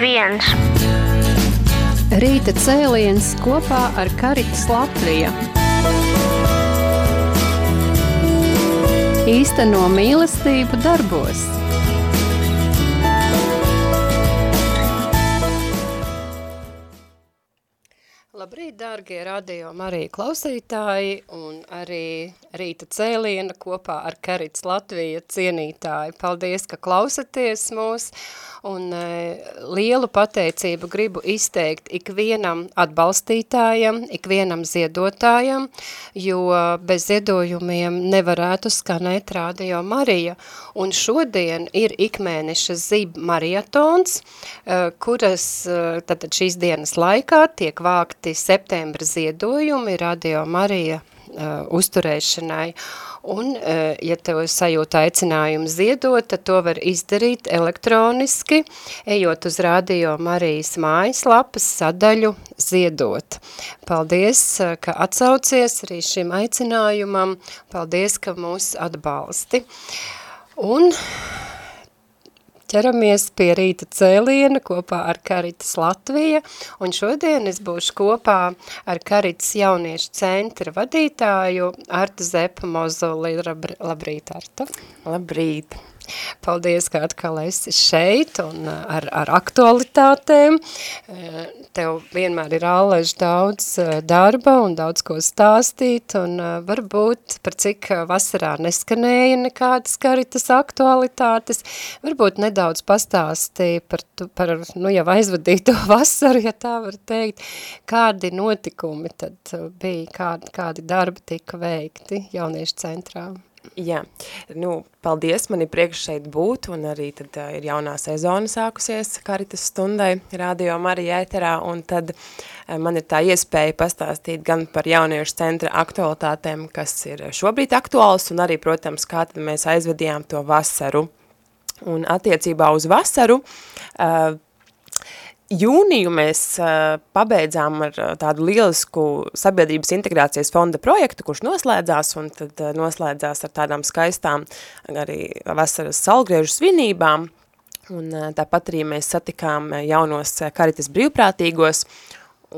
viens. Rīta cēliens kopā ar Karitas Latviju. Īsteno mīlestību darbos. Labrīt, dārgie radio Marija klausītāji un arī rīta cēliena kopā ar Karits Latvija cienītāji. Paldies, ka klausaties mūs un e, lielu pateicību gribu izteikt ikvienam atbalstītājam, ikvienam ziedotājam, jo bez ziedojumiem nevarētu skanēt Radio Marija. Un šodien ir ikmēneša zib marietons, e, kuras e, tad šīs dienas laikā tiek vākti septembra ziedojumi Radio Marija uh, uzturēšanai. Un, uh, ja tev sajūta aicinājumu ziedot, tad to var izdarīt elektroniski, ejot uz Radio Marijas mājaslapas sadaļu ziedot. Paldies, uh, ka atsaucies arī šim aicinājumam. Paldies, ka mūs atbalsti. Un ķeramies pie rīta cēliena kopā ar Karitas Latvija, un šodien es būšu kopā ar Karitas jauniešu centra vadītāju Arta Zepa Mozoli. Labrīt, Arta! Labrīt! Paldies, ka atkal esi šeit un uh, ar, ar aktualitātēm. Uh, tev vienmēr ir ālež daudz uh, darba un daudz ko stāstīt, un varbūt par cik vasarā neskanēja nekādas karitas aktualitātes, varbūt nedaudz pastāstīja par, tu, par nu, jau aizvadīto vasaru, ja tā var teikt, kādi notikumi tad bija, kādi, kādi darbi tika veikti jauniešu centrā. Jā, nu, paldies, man ir priekš šeit būt, un arī tad uh, ir jaunā sezona sākusies Karitas stundai Radio Marija ēterā, un tad uh, man ir tā iespēja pastāstīt gan par jauniešu centra aktualitātēm, kas ir šobrīd aktuāls, un arī, protams, kā tad mēs aizvedījām to vasaru. Un attiecībā uz vasaru, uh, Jūniju mēs uh, pabeidzām ar uh, tādu lielisku sabiedrības integrācijas fonda projektu, kurš noslēdzās, un tad uh, noslēdzās ar tādām skaistām arī vasaras salgriežu svinībām, un tāpat arī mēs satikām jaunos karitas brīvprātīgos,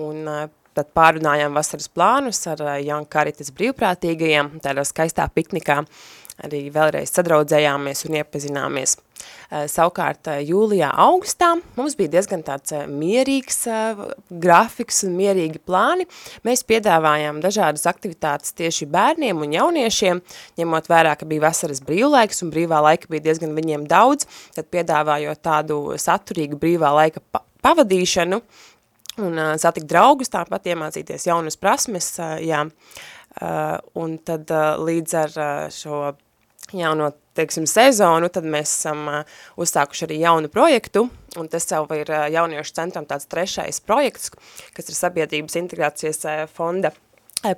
un tad pārunājām vasaras plānus ar uh, jaun karitas brīvprātīgajiem, tādā skaistā piknikā arī vēlreiz sadraudzējāmies un iepazināmies. Eh, savukārt eh, jūlijā, augustā mums bija diezgan tāds eh, mierīgs grafiks un mierīgi plāni. Mēs piedāvājām dažādas aktivitātes tieši bērniem un jauniešiem, ņemot vērā, ka bija vasaras brīvlaiks un brīvā laika bija diezgan viņiem daudz, tad piedāvājot tādu saturīgu brīvā laika pa pavadīšanu un satikt draugus, tāpat iemācīties jaunas prasmes, jā, un tad līdz ar šo jauno teiksim, sezonu, tad mēs esam uzsākuši arī jaunu projektu, un tas jau ir jauniešu centram tāds trešais projekts, kas ir sabiedrības integrācijas fonda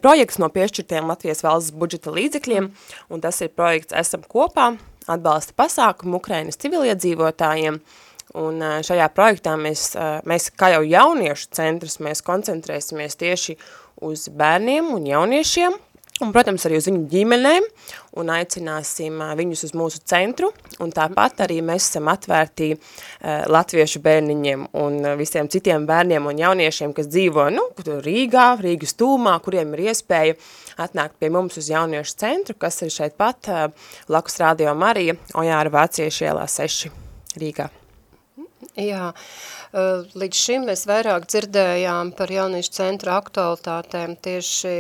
projekts no piešķirtiem Latvijas valsts budžeta līdzekļiem, un tas ir projekts Esam kopā, atbalsta pasākumu Ukrainas civiliedzīvotājiem, un šajā projektā mēs, mēs kā jau jauniešu centrs, mēs koncentrēsimies tieši uz bērniem un jauniešiem, Un, protams, arī uz viņu ģimenēm un aicināsim viņus uz mūsu centru. Un tāpat arī mēs esam atvērti uh, latviešu bērniņiem un visiem citiem bērniem un jauniešiem, kas dzīvo nu, Rīgā, Rīgas tūmā, kuriem ir iespēja atnākt pie mums uz jauniešu centru, kas ir šeit pat uh, Lakus Radio Marija, Ojāra Vācieši ielā 6 Rīgā. Jā, līdz šim mēs vairāk dzirdējām par jauniešu centra aktualitātēm tieši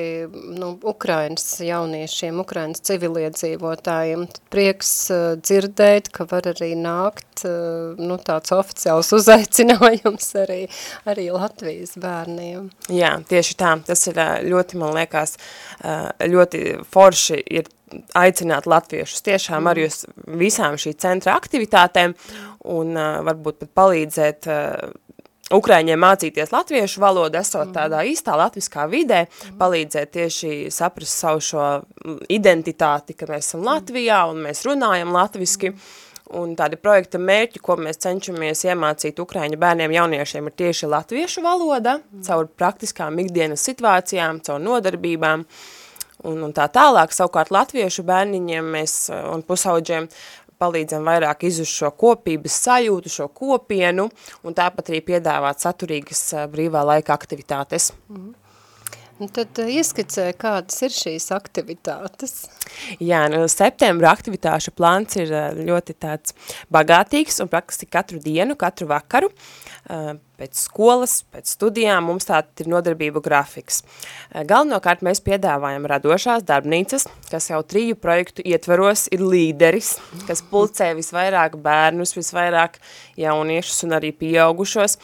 nu, Ukrainas jauniešiem, Ukrainas civiliedzīvotājiem. Prieks dzirdēt, ka var arī nākt nu, tāds oficiāls uzaicinājums arī, arī Latvijas bērniem. Jā, tieši tā. Tas ir ļoti, man liekas, ļoti forši ir aicināt latviešus tiešām arī uz visām šī centra aktivitātēm un uh, varbūt pat palīdzēt uh, Ukraiņiem mācīties latviešu valodu, esot tādā īstā latviskā vidē, palīdzēt tieši saprast savu šo identitāti, ka mēs esam Latvijā un mēs runājam latviski. Un tādi projekta mērķi, ko mēs cenšamies iemācīt Ukraiņu bērniem jauniešiem, ir tieši latviešu valoda, caur praktiskām ikdienas situācijām, caur nodarbībām. Uh, un, un tā tālāk. Savukārt latviešu bērniņiem mēs un pusauģiem palīdzam vairāk izjust šo kopības sajūtu, šo kopienu, un tāpat arī piedāvāt saturīgas brīvā laika aktivitātes. Mm. Un tad ieskicē, kādas ir šīs aktivitātes? Jā, nu, septembra aktivitāšu plāns ir ļoti tāds bagātīgs un praktiski katru dienu, katru vakaru. Uh, pēc skolas, pēc studijām mums tāda ir nodarbību grafiks. Eh, galvenokārt mēs piedāvājam radošās darbnīcas, kas jau triju projektu ietvaros ir līderis, kas pulcē visvairāk bērnus, visvairāk jauniešus un arī pieaugušos,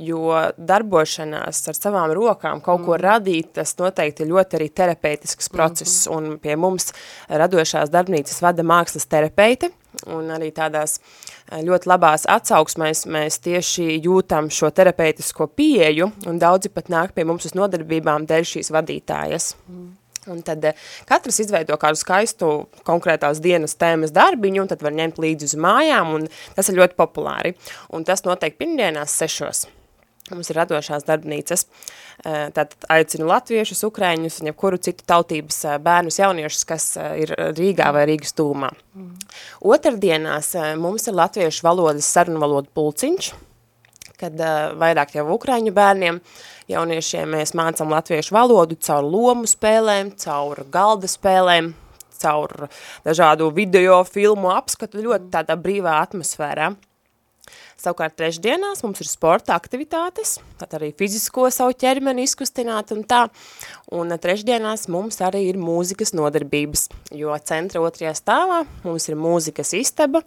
jo darbošanās ar savām rokām kaut ko mm. radīt, tas noteikti ļoti arī terapeitisks process, mm -hmm. un pie mums radošās darbnīcas vada mākslas terapeite, un arī tādās eh, ļoti labās atsauksmēs mēs tieši jūtam šo terapeitisko pieeju, un daudzi pat nāk pie mums uz nodarbībām dēļ šīs vadītājas. Mm. Un tad eh, katrs izveido kādu skaistu konkrētās dienas tēmas darbiņu, un tad var ņemt līdzi uz mājām, un tas ir ļoti populāri. Un tas notiek pirmdienās sešos. Mums ir radošās darbnīcas. Tātad aicinu latviešus, ukraiņus un jebkuru citu tautības bērnus, jauniešus, kas ir Rīgā vai Rīgas tūmā. Mm. Otrdienās mums ir latviešu valodas sarunvalodu pulciņš, kad vairāk jau ukraiņu bērniem, jauniešiem mēs mācam latviešu valodu caur lomu spēlēm, caur galda spēlēm, caur dažādu video filmu apskatu ļoti tādā brīvā atmosfērā. Savukārt trešdienās mums ir sporta aktivitātes, tad arī fizisko savu ķermeni izkustināt un tā. Un trešdienās mums arī ir mūzikas nodarbības, jo centra otrajā stāvā mums ir mūzikas istaba,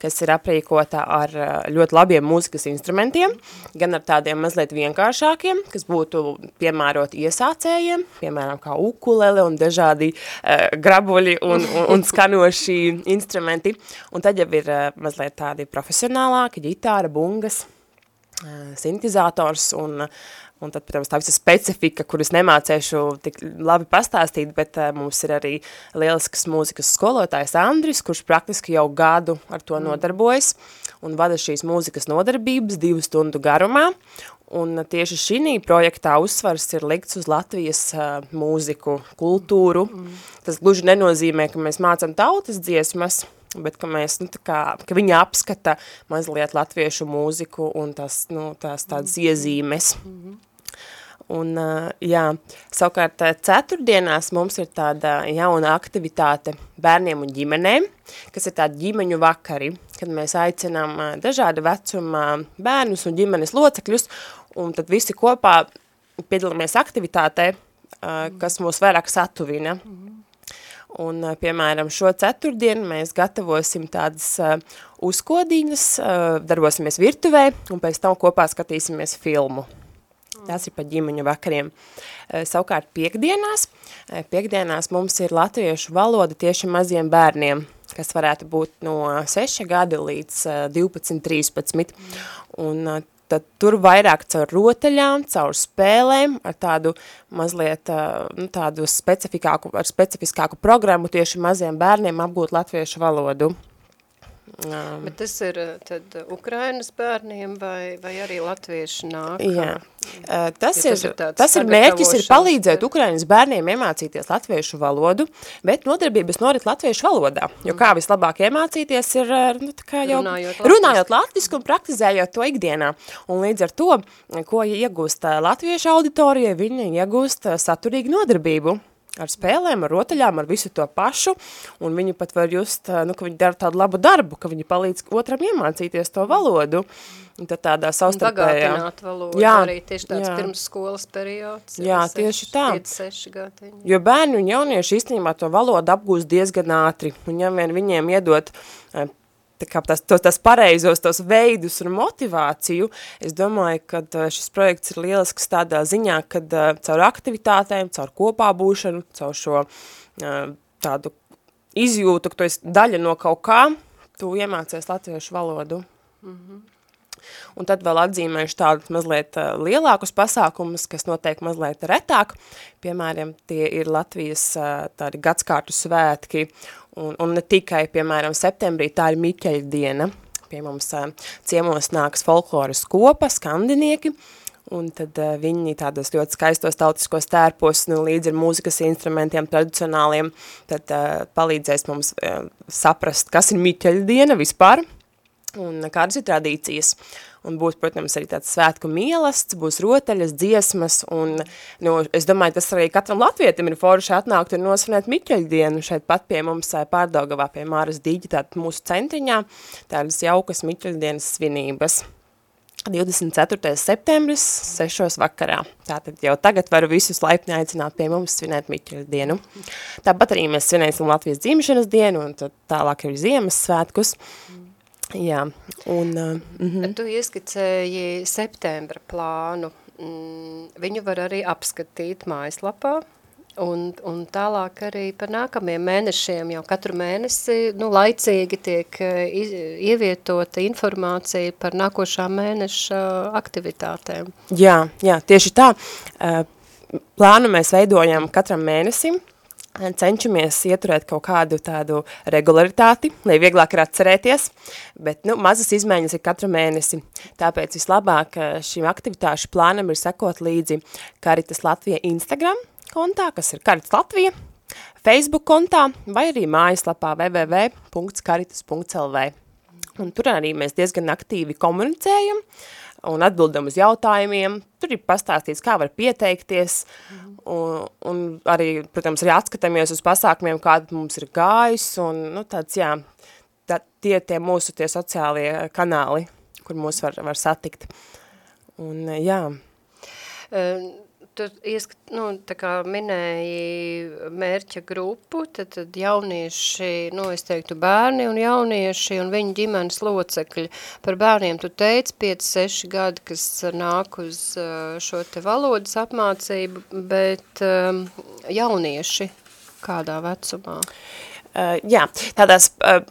kas ir aprīkota ar ļoti labiem mūzikas instrumentiem, gan ar tādiem mazliet vienkāršākiem, kas būtu piemēroti iesācējiem, piemēram kā ukulele un dažādi uh, grabuļi un, un, un skanoši instrumenti. Un tad jau ir uh, mazliet tādi profesionālāki, ģitāra, bungas, uh, sintizators un Un tad, protams, tā visa specifika, kuras nemācēšu tik labi pastāstīt, bet uh, mums ir arī lielisks mūzikas skolotājs Andris, kurš praktiski jau gadu ar to mm. nodarbojas un vada šīs mūzikas nodarbības divu stundu garumā. Un tieši šī projektā uzsvars ir likts uz Latvijas uh, mūziku, kultūru. Mm. Tas gluži nenozīmē, ka mēs mācam tautas dziesmas, bet ka mēs, nu, tā kā, ka viņi apskata mazliet latviešu mūziku un tas, nu, tās tādas mm. iezīmes. Mm -hmm. Un, jā, savukārt ceturtdienās mums ir tāda jauna aktivitāte bērniem un ģimenēm, kas ir tādi ģimeņu vakari, kad mēs aicinām dažāda vecuma bērnus un ģimenes locekļus, un tad visi kopā piedalāmies aktivitātē, kas mūs vairāk satuvina. Un, piemēram, šo ceturtdienu mēs gatavosim tādas uzkodiņas, darbosimies virtuvē, un pēc tam kopā skatīsimies filmu. Tas ir pa ģimeņu vakariem. Eh, savukārt piekdienās, eh, piekdienās mums ir latviešu valoda tieši maziem bērniem, kas varētu būt no 6 gadi līdz 12, 13. Un tad tur vairāk caur rotaļām, caur spēlēm, ar tādu mazliet nu, tādu specifikāku, ar specifiskāku programmu tieši maziem bērniem apgūt latviešu valodu. Um, Bet tas ir eh, tad Ukrainas bērniem vai, vai arī latvieši nāk? Jā, uh, tas, ja ir, tas ir, tas ir mērķis ir palīdzēt Ukrainas bērniem iemācīties latviešu valodu, bet nodarbības norit latviešu valodā, jo kā vislabāk iemācīties ir, nu, tā kā jau runājot, runājot latvisku un praktizējot to ikdienā. Un līdz ar to, ko iegūst latviešu auditorija, viņi iegūst saturīgu nodarbību ar spēlēm, ar rotaļām, ar visu to pašu, un viņi pat var just, nu, ka viņi dara tādu labu darbu, ka viņi palīdz otram iemācīties to valodu, un tad tādā savstarpējā. Bagātināt valodu, jā, arī tieši tāds jā. pirms skolas periods. Jā, seši, tieši tā. 5, 6 gadiņi. Jo bērni un jaunieši īstenībā to valodu apgūst diezgan ātri, un ja vien viņiem iedot tas, tos, tas pareizos tos veidus un motivāciju, es domāju, ka šis projekts ir lielisks tādā ziņā, kad caur aktivitātēm, caur kopā būšanu, caur šo tādu izjūtu, ka tu esi daļa no kaut kā, tu iemācies latviešu valodu. Mm -hmm. Un tad vēl atzīmējuši tādus mazliet lielākus pasākumus, kas notiek mazliet retāk. Piemēram, tie ir Latvijas tādi gadskārtu svētki Un, un ne tikai, piemēram, septembrī, tā ir Miķeļa diena. Pie mums ciemos nāks folkloras kopa, skandinieki, un tad uh, viņi tādos ļoti skaistos tautiskos tērpos, nu, līdz ar mūzikas instrumentiem tradicionāliem, tad uh, palīdzēs mums uh, saprast, kas ir Miķeļa diena vispār, un kādas ir tradīcijas. Un būs, protams, arī tāds svētku mielasts, būs rotaļas, dziesmas, un, nu, es domāju, tas arī katram latvietim ir forši atnākt un nosvinēt Miķeļa dienu šeit pat pie mums pārdaugavā pie Māras Dīģi, tātad mūsu centriņā, tādas jaukas Miķeļa dienas svinības. 24. septembris, 6. vakarā. Tātad jau tagad varu visus laipni aicināt pie mums svinēt Miķeļa dienu. Tāpat arī mēs svinēsim Latvijas dzimšanas dienu un tad tālāk arī Ziemassvētkus. Jā, un... Uh, mm -hmm. Tu ieskicēji septembra plānu. Mm, viņu var arī apskatīt mājaslapā. Un, un tālāk arī par nākamajiem mēnešiem jau katru mēnesi nu, laicīgi tiek e, ievietota informācija par nākošā mēneša aktivitātēm. Jā, jā, tieši tā. E, plānu mēs veidojam katram mēnesim, cenšamies ieturēt kaut kādu tādu regularitāti, lai vieglāk ir atcerēties, bet nu, mazas izmaiņas ir katru mēnesi. Tāpēc vislabāk e, šim aktivitāšu plānam ir sekot līdzi Karitas Latvija Instagram, kontā, kas ir Karits Latvija, Facebook kontā vai arī mājaslapā www.karitas.lv. Un tur arī mēs diezgan aktīvi komunicējam un atbildam uz jautājumiem. Tur ir pastāstīts, kā var pieteikties, un, un arī, protams, arī atskatāmies uz pasākumiem, kāda mums ir gājis, un, nu, tāds, jā, tā, tie tie mūsu tie sociālie kanāli, kur mūs var, var satikt. Un, jā. Uh, tu ieskat, nu, tā kā minēji mērķa grupu, tad, tad jaunieši, nu, es teiktu bērni un jaunieši un viņu ģimenes locekļi. Par bērniem tu teici 5-6 gadi, kas nāk uz šo te valodas apmācību, bet um, jaunieši kādā vecumā? Uh, jā, tādās uh,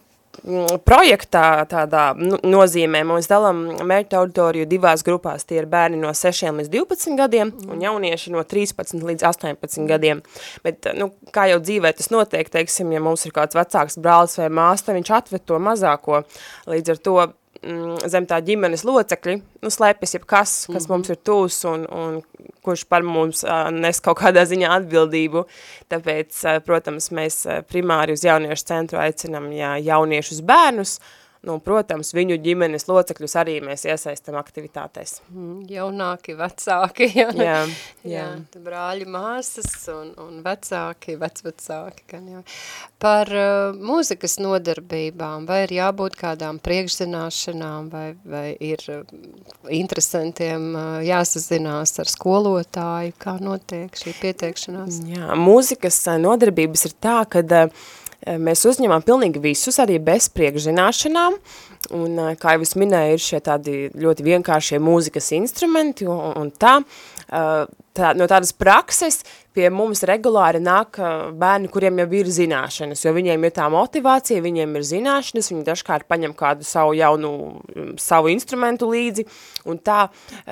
projektā tādā nu, nozīmē mēs dalām mērķa auditoriju divās grupās. Tie ir bērni no 6 līdz 12 gadiem un jaunieši no 13 līdz 18 gadiem. Bet, nu, kā jau dzīvē tas notiek, teiksim, ja mums ir kāds vecāks brālis vai māsta, viņš atved to mazāko. Līdz ar to mm, zem tā ģimenes locekļi, nu, slēpjas jebkas, kas mm -hmm. mums ir tūs un, un kurš par mums uh, nes kaut kādā ziņā atbildību. Tāpēc, uh, protams, mēs primāri uz jauniešu centru aicinam ja, jauniešus bērnus, Nu, protams, viņu ģimenes locekļus arī mēs iesaistam aktivitātēs. Mm, jaunāki, vecāki, jā. Jā, jā. jā brāļi, māsas un, un vecāki, vecvecāki. Gan jau. Par uh, mūzikas nodarbībām, vai ir jābūt kādām priekšzināšanām, vai, vai ir uh, interesantiem uh, jāsazinās ar skolotāju, kā notiek šī pieteikšanās? Jā, mūzikas uh, nodarbības ir tā, kad uh, mēs uzņemam pilnīgi visus, arī bez priekšzināšanām, un, eh, kā jau es minēju, ir šie tādi ļoti vienkāršie mūzikas instrumenti, un, un tā, eh, tā, no tādas prakses pie mums regulāri nāk bērni, kuriem jau ir zināšanas, jo viņiem ir tā motivācija, viņiem ir zināšanas, viņi dažkārt paņem kādu savu jaunu, mm, savu instrumentu līdzi, un tā,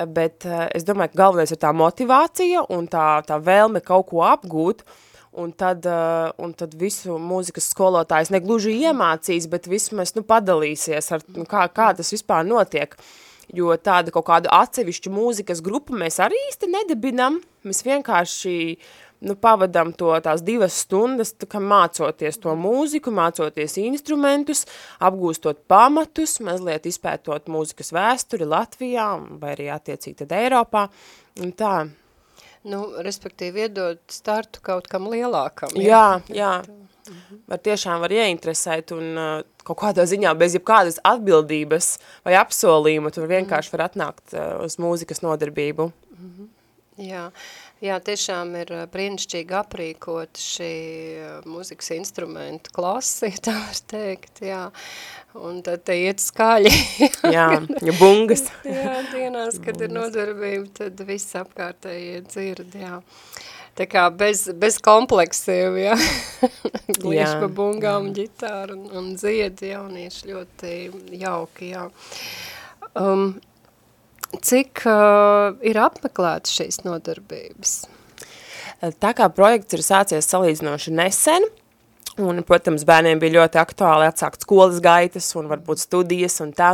bet es domāju, ka galvenais ir tā motivācija un tā, tā vēlme kaut ko apgūt, uh, Un tad, uh, un tad visu mūzikas skolotājs negluži iemācīs, bet vismaz nu, padalīsies, ar, nu, kā, kā tas vispār notiek. Jo tāda kaut kādu atsevišķu mūzikas grupu mēs arī īsti nedabinam. Mēs vienkārši nu, pavadam to tās divas stundas, kā mācoties to mūziku, mācoties instrumentus, apgūstot pamatus, mazliet izpētot mūzikas vēsturi Latvijā vai arī attiecīgi tad Eiropā. Un tā, Nu, respektīvi iedot startu kaut kam lielākam. Jā, jā. jā. Var tiešām var ieinteresēt un uh, kaut kādā ziņā bez jebkādas atbildības vai apsolījuma tur vienkārši var atnākt uh, uz mūzikas nodarbību. Mm -hmm. Jā. Jā, tiešām ir brīnišķīgi aprīkot šī mūzikas instrumentu klasi, tā var teikt, jā. Un tad te iet skaļi. jā, ja bungas. jā, dienās, kad ir nodarbība, tad viss apkārtēji dzird, jā. Tā kā bez, bez kompleksiem, jā. Gliež pa bungām, ģitāru un, un dzied jaunieši ļoti jauki, jā. Um, Cik uh, ir apmeklētas šīs nodarbības? Tā kā projekts ir sācies salīdzinoši nesen, Un, protams, bērniem bija ļoti aktuāli atsākt skolas gaitas un varbūt studijas un tā.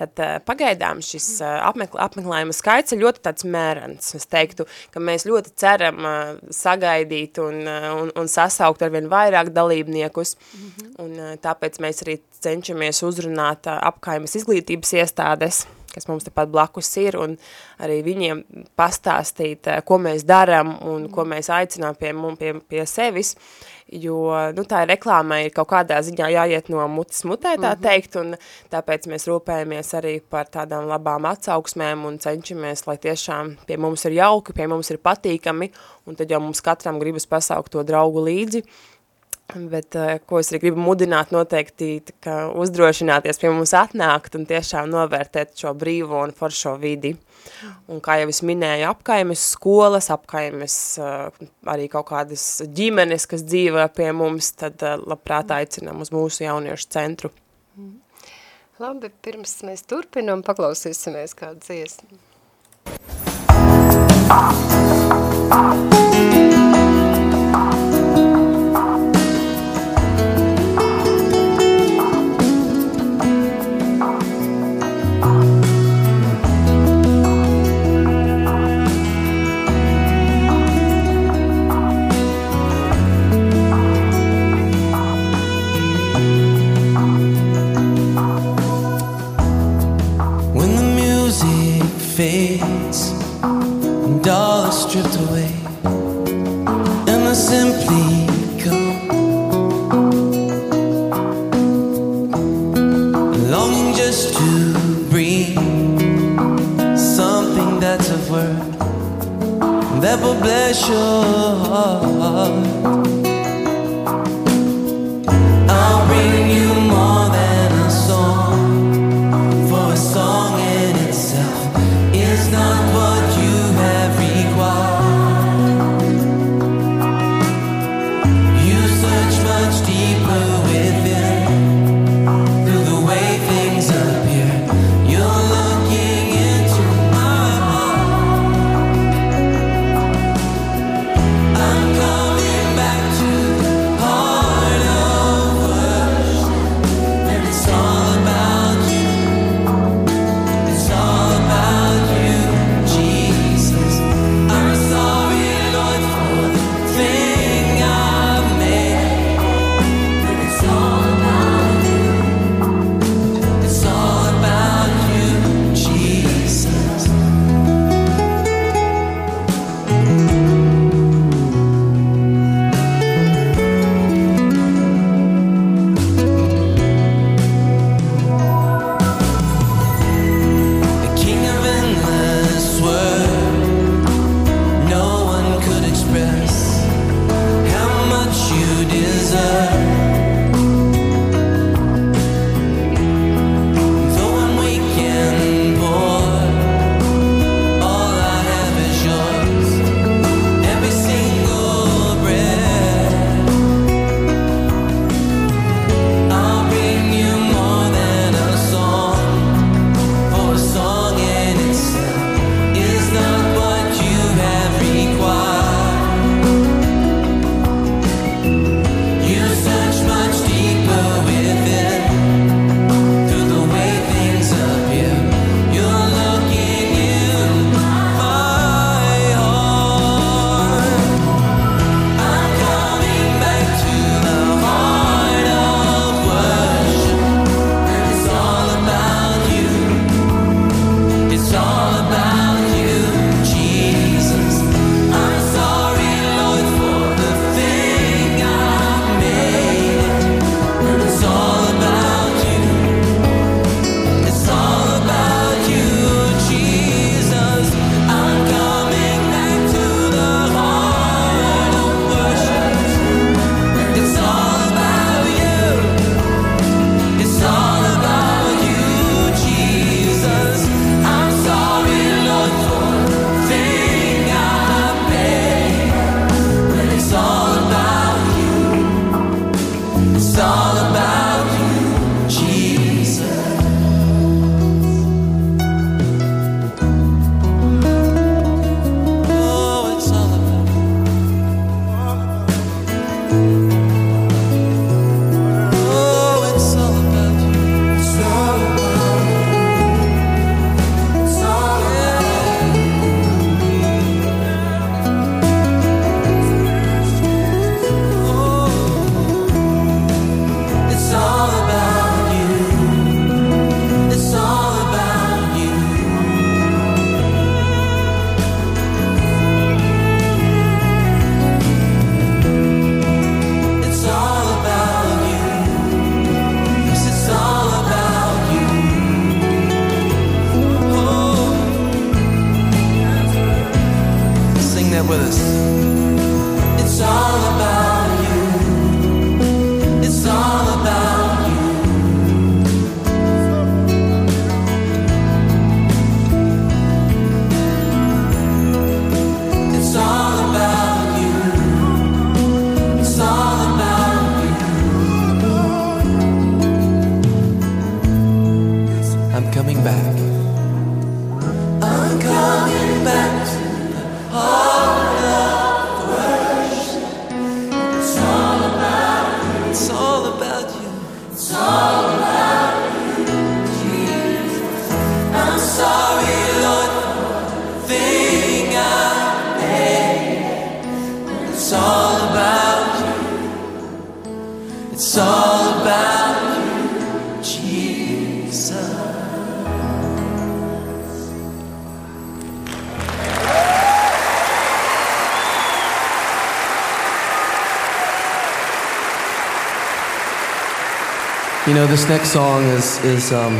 Tad pagaidām šis apmeklē, apmeklējuma skaits ir ļoti tāds mērens. Es teiktu, ka mēs ļoti ceram sagaidīt un, un, un sasaukt ar vien vairāk dalībniekus. Mm -hmm. Un tāpēc mēs arī cenšamies uzrunāt apkaimes izglītības iestādes, kas mums tepat blakus ir, un arī viņiem pastāstīt, uh, ko mēs daram un mm ko mēs aicinām pie, pie, pie sevis. Jo nu, tā reklāmai ir kaut kādā ziņā jāiet no mutes mutē, tā mm -hmm. teikt, un tāpēc mēs rūpējamies arī par tādām labām atsauksmēm un cenšamies, lai tiešām pie mums ir jauki, pie mums ir patīkami, un tad jau mums katram gribas pasaukt to draugu līdzi, Bet, eh, ko es arī gribu mudināt noteikti, ka uzdrošināties pie mums atnākt un tiešām novērtēt šo brīvo un foršo vidi. Un kā jau es minēju, apkaimes skolas, apkaimes uh, arī kaut kādas ģimenes, kas dzīvo pie mums, tad uh, labprāt aicinām uz mūsu jauniešu centru. Labi, pirms mēs turpinām, paklausīsimies kādu dziesmu. up this next song is is um,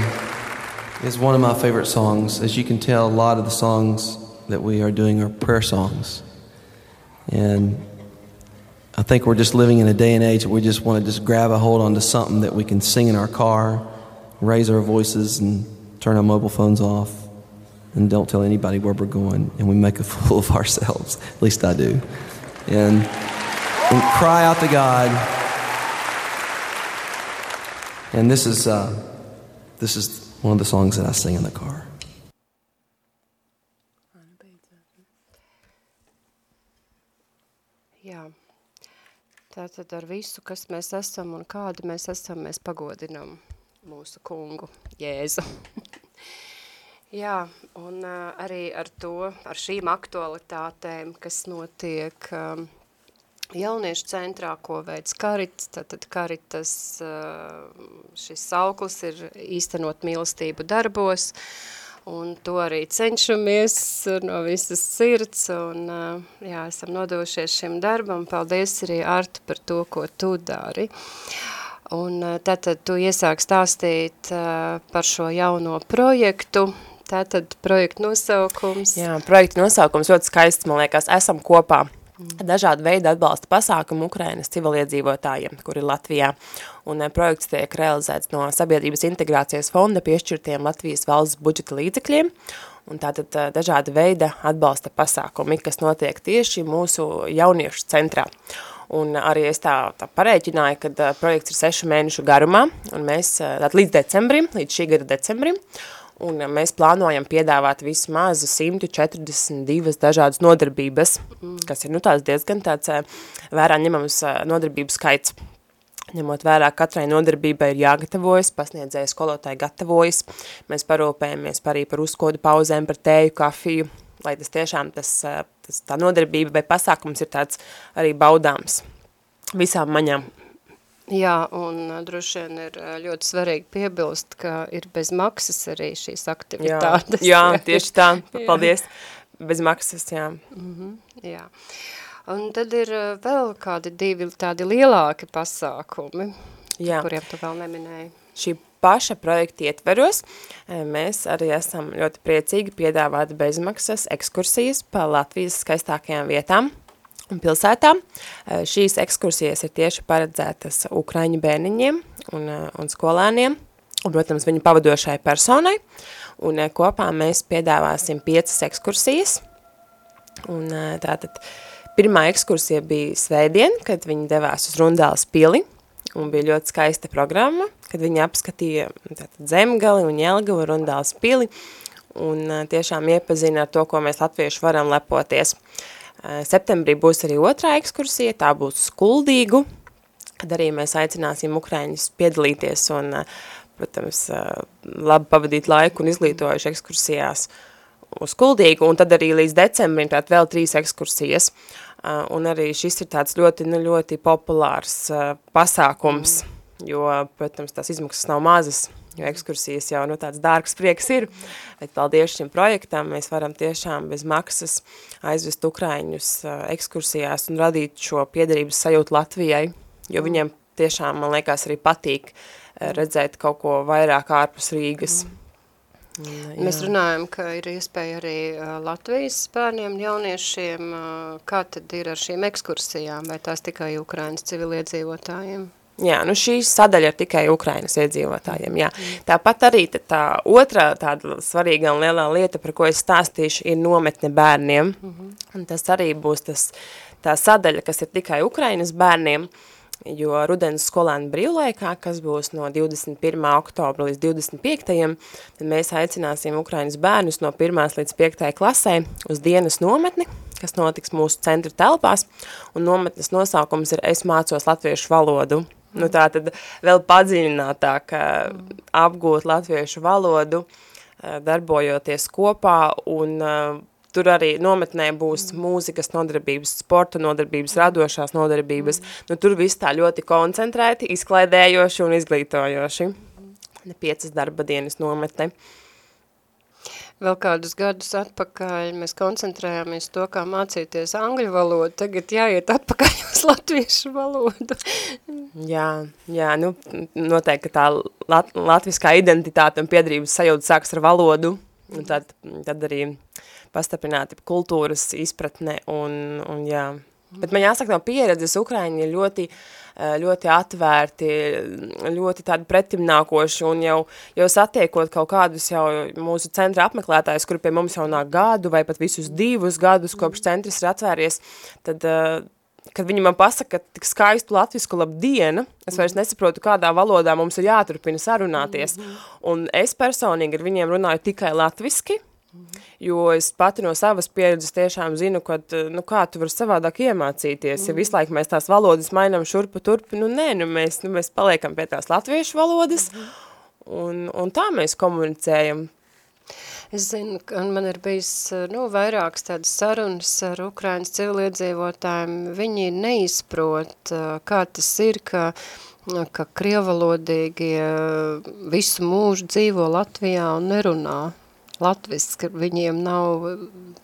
is one of my favorite songs. As you can tell, a lot of the songs that we are doing are prayer songs, and I think we're just living in a day and age that we just want to just grab a hold onto something that we can sing in our car, raise our voices, and turn our mobile phones off, and don't tell anybody where we're going, and we make a fool of ourselves. At least I do, and and cry out to God. And this is, uh, this is one of the songs that I sing in the car. Jā. Tātad ar visu, kas mēs esam un kādi mēs esam, mēs pagodinam mūsu kungu Jēzu. Jā, un uh, arī ar to, ar šīm aktualitātēm, kas notiek um, jauniešu centrā, ko veids Karits, tātad Karitas uh, šis sauklis ir īstenot mīlestību darbos, un to arī cenšamies no visas sirds, un jā, esam nodošies šim darbam. Paldies arī Artu par to, ko tu dari. Un tātad tu iesāk stāstīt par šo jauno projektu, tātad projekta nosaukums. Jā, projekta nosaukums ļoti skaists, man liekas, esam kopā. Dažādi veidi atbalsta pasākumu Ukrainas civiliedzīvotājiem, kuri ir Latvijā. Un eh, projekts tiek realizēts no Sabiedrības integrācijas fonda piešķirtiem Latvijas valsts budžeta līdzekļiem. Un tātad eh, dažādi veida atbalsta pasākumi, kas notiek tieši mūsu jauniešu centrā. Un arī es tā, tā parēķināju, ka uh, projekts ir sešu mēnešu garumā, un mēs līdz decembrim, līdz šī gada decembrim, un mēs plānojam piedāvāt vismaz 142 dažādas nodarbības, mm. kas ir nu, tās diezgan tāds vērā ņemams nodarbību skaits. Ņemot vērā, katrai nodarbībai ir jāgatavojas, pasniedzēja skolotāji gatavojas, mēs parūpējamies par arī par uzkodu pauzēm, par tēju, kafiju, lai tas tiešām tas, tas tā nodarbība vai pasākums ir tāds arī baudāms visām maņām. Jā, un droši vien ir ļoti svarīgi piebilst, ka ir bez maksas arī šīs aktivitātes. Jā, jā tieši tā, paldies, bez maksas, jā. Mm -hmm, jā. Un tad ir vēl kādi divi tādi lielāki pasākumi, jā. kuriem tu vēl neminēji. Šī paša projekta ietveros mēs arī esam ļoti priecīgi piedāvāt bezmaksas ekskursijas pa Latvijas skaistākajām vietām un pilsētām. Šīs ekskursijas ir tieši paredzētas Ukraiņu bērniņiem un, un skolēniem, un, protams, viņu pavadošai personai. Un kopā mēs piedāvāsim piecas ekskursijas. Un tātad pirmā ekskursija bija svētdien, kad viņi devās uz Rundāles pili, un bija ļoti skaista programma, kad viņi apskatīja tātad, Zemgali un Jelgavu Rundāles pili, un tiešām iepazina ar to, ko mēs latvieši varam lepoties. Septembrī būs arī otrā ekskursija, tā būs skuldīgu, kad arī mēs aicināsim Ukraiņus piedalīties un, protams, labi pavadīt laiku un izglītojuši ekskursijās uz skuldīgu, un tad arī līdz decembrim tātad vēl trīs ekskursijas. Un arī šis ir tāds ļoti, nu, ļoti populārs pasākums, jo, protams, tās izmaksas nav mazas, jo ekskursijas jau nu, tāds dārgs prieks ir, bet paldies šim projektam mēs varam tiešām bez maksas aizvest Ukraiņus ekskursijās un radīt šo piederības sajūtu Latvijai, jo viņiem tiešām, man liekas, arī patīk redzēt kaut ko vairāk ārpus Rīgas. Jā. Mēs runājam, ka ir iespēja arī Latvijas bērniem, jauniešiem. Kā tad ir ar šīm ekskursijām, vai tās tikai Ukrainas civiliedzīvotājiem? Jā, nu šī sadaļa ir tikai Ukrainas iedzīvotājiem, jā. Tāpat arī tā otrā tāda svarīga un lielā lieta, par ko es stāstīšu, ir nometne bērniem. Mm -hmm. Un tas arī būs tas, tā sadaļa, kas ir tikai Ukrainas bērniem. Jo rudens skolēnu brīvlaikā, kas būs no 21. oktobra līdz 25. tad mēs aicināsim Ukrainas bērnus no 1. līdz 5. klasē uz dienas nometni, kas notiks mūsu centra telpās, un nometnes nosaukums ir Es mācos latviešu valodu. Nu, tā tad vēl padziļinātāk apgūt latviešu valodu, darbojoties kopā un Tur arī nometnē būs mūzikas nodarbības, sporta nodarbības, radošās nodarbības. Nu, tur viss tā ļoti koncentrēti, izklaidējoši un izglītojoši. Piecas darba dienas nometne. Vēl kādus gadus atpakaļ mēs koncentrējāmies to, kā mācīties angļu valodu, tagad jāiet atpakaļ uz latviešu valodu. jā, jā, nu noteikti, tā lat latviskā identitāte un piedrības sajūta sāks ar valodu, un tad, tad arī pastiprināti kultūras izpratne un, un jā. Bet man jāsaka no pieredzes, Ukraiņi ir ļoti, eh, ļoti atvērti, ļoti tādi pretimnākoši un jau, jau satiekot kaut kādus jau mūsu centra apmeklētājus, kuri pie mums jau nāk gadu vai pat visus divus gadus, kopš centrs ir atvēries, tad, eh, kad viņi man pasaka tik skaistu latvisku labdienu, es vairs nesaprotu, kādā valodā mums ir jāturpina sarunāties. Un es personīgi ar viņiem runāju tikai latviski, Jo es pati no savas pieredzes tiešām zinu, ka, nu, kā tu vari savādāk iemācīties, mm. ja visu laiku mēs tās valodas mainām šurpu turpu, nu nē, nu mēs, nu, mēs paliekam pie tās latviešu valodas, mm. un, un tā mēs komunicējam. Es zinu, ka man ir bijis nu, vairākas tādas sarunas ar Ukrainas civiliedzīvotājiem. Viņi neizprot, kā tas ir, ka, ka krievalodīgie visu mūžu dzīvo Latvijā un nerunā latviski, viņiem nav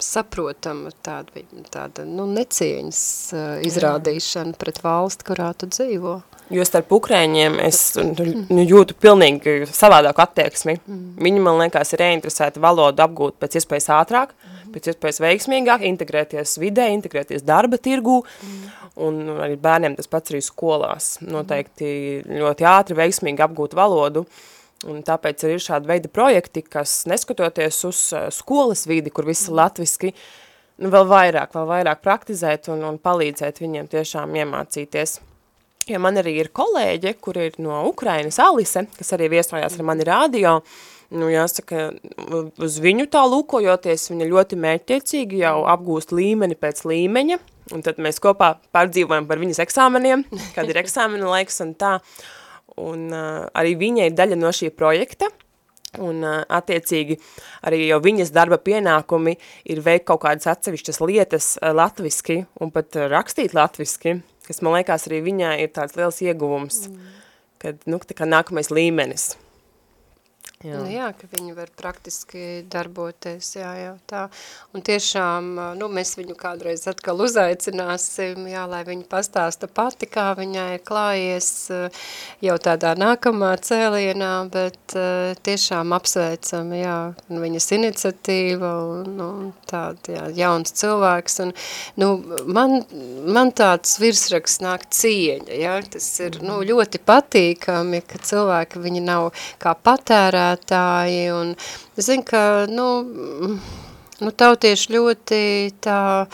saprotama tāda, tāda nu, necieņas uh, izrādīšana pret valsti, kurā tu dzīvo. Jo starp ukrēņiem es nu, jūtu pilnīgi savādāku attieksmi. Mm. Viņi, man liekas, ir ieinteresēti valodu apgūt pēc iespējas ātrāk, mm. pēc iespējas veiksmīgāk, integrēties vidē, integrēties darba tirgū, mm. un arī bērniem tas pats arī skolās. Noteikti ļoti ātri, veiksmīgi apgūt valodu. Uh, Un tāpēc ir šāda veida projekti, kas neskatoties uz uh, skolas vidi, kur viss ir latviski, nu, vēl vairāk, vēl vairāk praktizēt un, un palīdzēt viņiem tiešām iemācīties. Jo man arī ir kolēģe, kur ir no Ukrainas Alise, kas arī viesojās ar mani radio, nu, jāsaka, uz viņu tā lūkojoties, viņa ļoti mērķtiecīgi jau apgūst līmeni pēc līmeņa, un tad mēs kopā pārdzīvojam par viņas eksāmeniem, kad ir eksāmena laiks un tā, un uh, arī viņa ir daļa no šī projekta, un uh, attiecīgi arī jau viņas darba pienākumi ir veikt kaut kādas atsevišķas lietas uh, latviski un pat uh, rakstīt latviski, kas man liekas arī viņai ir tāds liels ieguvums, mm. kad, nu, tā kā nākamais līmenis. Jā. Nu, jā, ka viņi var praktiski darboties, jā, jā, tā. Un tiešām, nu, mēs viņu kādreiz atkal uzaicināsim, jā, lai viņa pastāsta pati, kā viņai ir klājies jau tādā nākamā cēlienā, bet tiešām apsveicam, jā, viņas iniciatīva un, un tāda, jā, jauns cilvēks. Un, nu, man, man tāds virsraksts nāk cieņa, jā, tas ir, nu, ļoti patīkami, ka cilvēki, viņi nav kā patērē patērētāji, un es zinu, ka, nu, nu tautieši ļoti tā,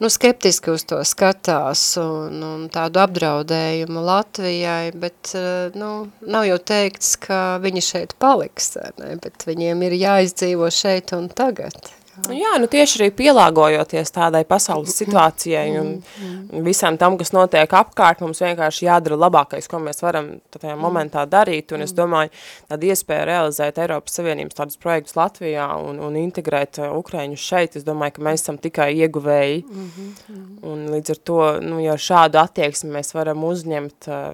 nu, skeptiski uz to skatās un, un tādu apdraudējumu Latvijai, bet, nu, nav jau teikts, ka viņi šeit paliks, ne? bet viņiem ir jāizdzīvo šeit un tagad. Jā, nu tieši arī pielāgojoties tādai pasaules situācijai un mm-hmm. visam tam, kas notiek apkārt, mums vienkārši jādara labākais, ko mēs varam tajā mm. momentā darīt, un es mm. domāju, tāda iespēja realizēt Eiropas Savienības tādus projektus Latvijā un, un integrēt uh, Ukraiņus šeit, es domāju, ka mēs esam tikai ieguvēji, mm -hmm. un līdz ar to, nu, ja šādu attieksmi mēs varam uzņemt uh,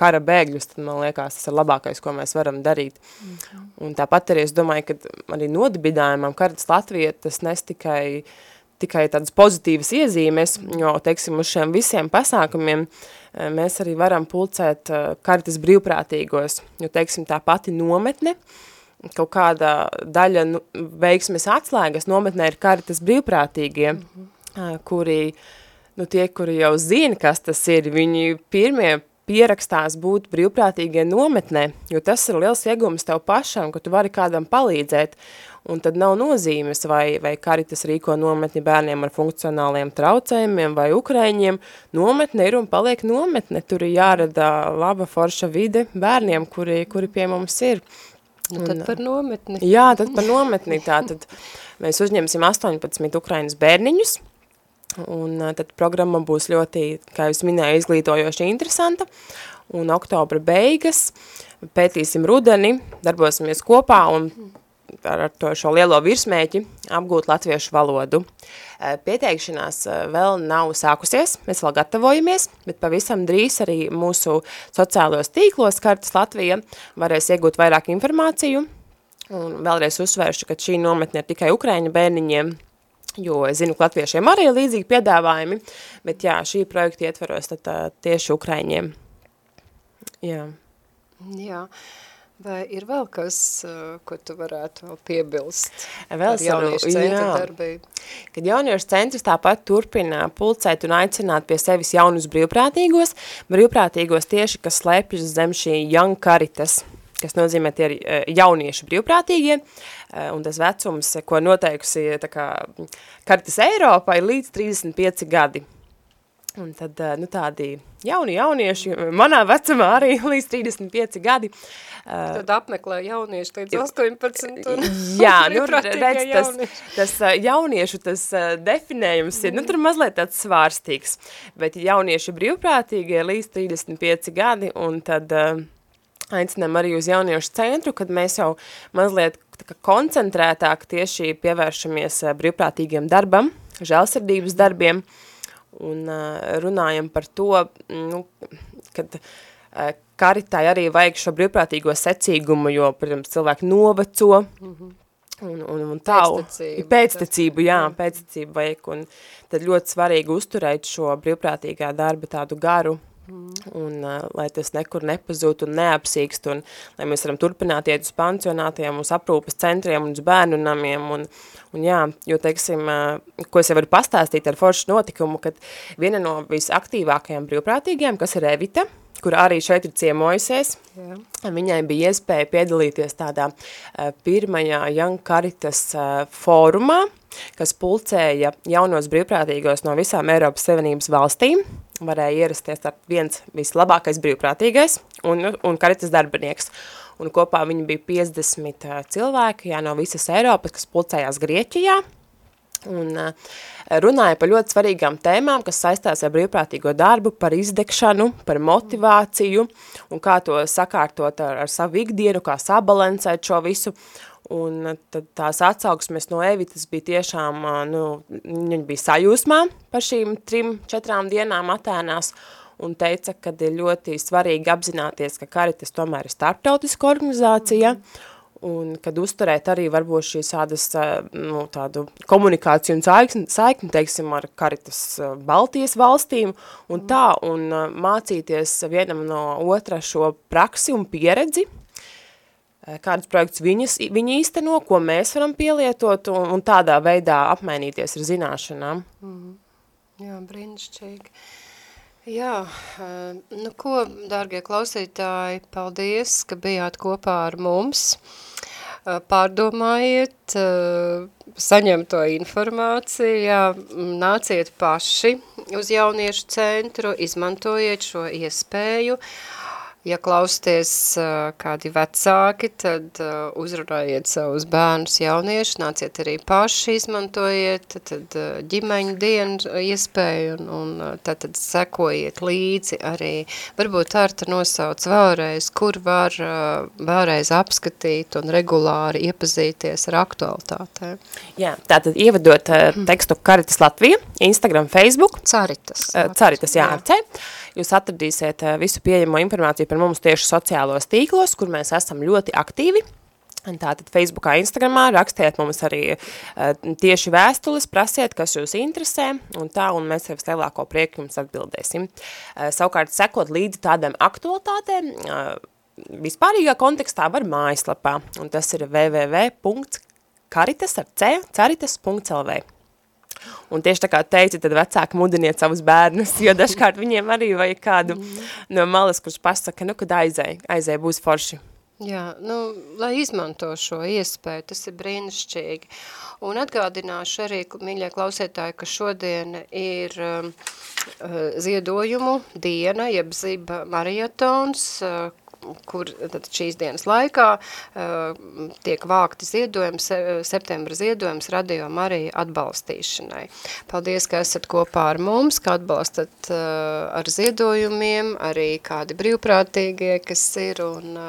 kara bēgļus, tad man liekas, tas ir labākais, ko mēs varam darīt. Okay. Un tāpat arī es domāju, ka arī nodibinājumam Karitas Latvija tas nes tikai, tikai tādas pozitīvas iezīmes, jo, teiksim, uz šiem visiem pasākumiem eh, mēs arī varam pulcēt eh, Karitas brīvprātīgos, jo, teiksim, tā pati nometne, kaut kāda daļa nu, veiksmes atslēgas nometnē ir karitas brīvprātīgie, mm -hmm. kuri, nu tie, kuri jau zina, kas tas ir, viņi pirmie pierakstās būt brīvprātīgie nometnē, jo tas ir liels iegums tev pašam, ka tu vari kādam palīdzēt, un tad nav nozīmes, vai, vai karitas rīko nometni bērniem ar funkcionāliem traucējumiem vai ukraiņiem, nometne ir un paliek nometne, tur ir jārada laba forša vide bērniem, kuri, kuri pie mums ir. Nu, tad par nometni. Jā, tad par nometni. Tātad mēs uzņemsim 18 Ukrainas bērniņus, un tad programma būs ļoti, kā jūs minēju, izglītojoši interesanta, un oktobra beigas pētīsim rudeni, darbosimies kopā un ar to šo lielo virsmēķi apgūt latviešu valodu. Pieteikšanās vēl nav sākusies, mēs vēl gatavojamies, bet pavisam drīz arī mūsu sociālajos tīklos kartas Latvija varēs iegūt vairāk informāciju. Un vēlreiz uzsvēršu, ka šī nometne ir tikai Ukraiņa bērniņiem, jo es zinu, ka latviešiem arī ir līdzīgi piedāvājumi, bet jā, šī projekta ietveros tad tieši Ukraiņiem. Jā. Jā. Vai ir vēl kas, ko tu varētu vēl piebilst vēl par jauniešu centra darbību? Kad jauniešu centrs tāpat turpina pulcēt un aicināt pie sevis jaunus brīvprātīgos, brīvprātīgos tieši, kas slēpjas zem šī Young Caritas, kas nozīmē tie ir uh, jaunieši brīvprātīgie, uh, un tas vecums, ko noteikusi tā kā Caritas Eiropā, ir līdz 35 gadi. Un tad, nu tādi jauni jaunieši, manā vecumā arī līdz 35 gadi. Tad apmeklē jaunieši līdz 18 un Jā, nu redz, tas, tas jauniešu tas definējums ir, nu tur mazliet tāds svārstīgs, bet jaunieši brīvprātīgie līdz 35 gadi un tad aicinām arī uz jauniešu centru, kad mēs jau mazliet koncentrētāk tieši pievēršamies brīvprātīgiem darbam, žēlsirdības darbiem, un runājam par to, nu, kad karitai arī vajag šo brīvprātīgo secīgumu, jo, protams, cilvēki noveco, mm -hmm. un, un, un tā, pēctecību, pēctecību, jā, pēctecību vajag, un tad ļoti svarīgi uzturēt šo brīvprātīgā darba tādu garu, un uh, lai tas nekur nepazūtu un neapsīkst, un lai mēs varam turpināt iet uz pansionātiem, uz aprūpes centriem un uz bērnu namiem, un, un jā, jo, teiksim, uh, ko es jau varu pastāstīt ar foršu notikumu, kad viena no visaktīvākajām brīvprātīgajām, kas ir Evita, kur arī šeit ir ciemojusies. Jā. Viņai bija iespēja piedalīties tādā uh, pirmajā Young Caritas uh, fórumā, kas pulcēja jaunos brīvprātīgos no visām Eiropas Savienības valstīm. Varēja ierasties ar viens vislabākais brīvprātīgais un, un karitas darbinieks. Un kopā viņi bija 50 uh, cilvēki jā, no visas Eiropas, kas pulcējās Grieķijā. Un uh, runāja par ļoti svarīgām tēmām, kas saistās ar brīvprātīgo darbu, par izdegšanu, par motivāciju un kā to sakārtot ar, ar savu ikdienu, kā sabalansēt šo visu. Un tad tās atsauksmes no Evitas bija tiešām, nu, viņa bija sajūsmā par šīm trim, četrām dienām Atēnās un teica, ka ir ļoti svarīgi apzināties, ka Karitas tomēr ir starptautiska organizācija, un kad uzturēt arī varbūt šīs tādas, nu, tādu komunikāciju un saikni, saikni, teiksim, ar Karitas Baltijas valstīm, un tā, un mācīties vienam no otra šo praksi un pieredzi, Eh, kādus projektus viņas, viņi īsteno, ko mēs varam pielietot un, un tādā veidā apmainīties ar zināšanām. Mm. Jā, brīnišķīgi. Jā, eh, nu ko, dārgie klausītāji, paldies, ka bijāt kopā ar mums. Eh, pārdomājiet, saņemto informāciju, jā, nāciet paši uz jauniešu centru, izmantojiet šo iespēju, uh, Ja klausties kādi vecāki, tad uzrunājiet savus bērnus jauniešus, nāciet arī paši, izmantojiet tad ģimeņu dienu iespēju un, un tad, tad sekojiet līdzi arī. Varbūt Arta nosauc vēlreiz, kur var vēlreiz apskatīt un regulāri iepazīties ar aktualitātēm. Jā, tātad ievadot tekstu Karitas Latvija, Instagram, Facebook. Caritas. Caritas, jā, jā. Jūs atradīsiet eh, visu pieejamo informāciju par mums tieši sociālos tīklos, kur mēs esam ļoti aktīvi. Tātad Facebookā, Instagramā rakstiet mums arī uh, tieši vēstules, prasiet, kas jūs interesē, un tā, un mēs ar vislielāko prieku jums atbildēsim. Uh, savukārt, sekot līdzi tādām aktualitātēm, uh, vispārīgā kontekstā var mājaslapā, un tas ir www.karitas ar c, caritas.lv. Un tieši tā kā teici, tad vecāki mudiniet savus bērnus, jo dažkārt viņiem arī vajag kādu mm. no malas, kurš pasaka, nu, kad aizēj, aizēj būs forši. Jā, nu, lai izmanto šo iespēju, tas ir brīnišķīgi. Un atgādināšu arī, mīļie klausētāji, ka šodien ir uh, ziedojumu diena, jeb ziba marietons, uh, kur šīs dienas laikā uh, tiek vākti ziedojums, septembra ziedojums Radio Marija atbalstīšanai. Paldies, ka esat kopā ar mums, ka atbalstat uh, ar ziedojumiem, arī kādi brīvprātīgie, kas ir un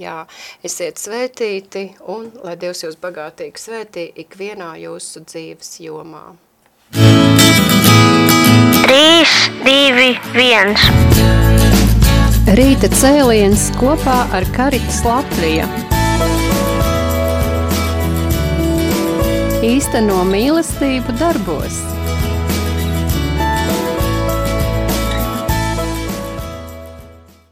jā, esiet svētīti un lai Dievs jūs bagātīgi svētī ikvienā jūsu dzīves jomā. 3, 2, 1 Rīta cēliens kopā ar Karitas Latviju. Īsteno mīlestību darbos.